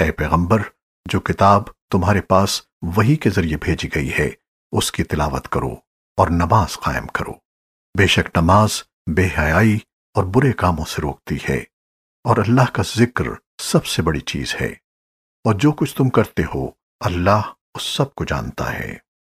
اے پیغمبر، جو کتاب تمہارے پاس وحی کے ذریعے بھیجی گئی ہے، اس کی تلاوت کرو اور نماز قائم کرو۔ بے شک نماز بے حیائی اور برے کاموں سے روکتی ہے، اور اللہ کا ذکر سب سے بڑی چیز ہے۔ اور جو کچھ تم کرتے ہو، اللہ اس سب کو جانتا ہے۔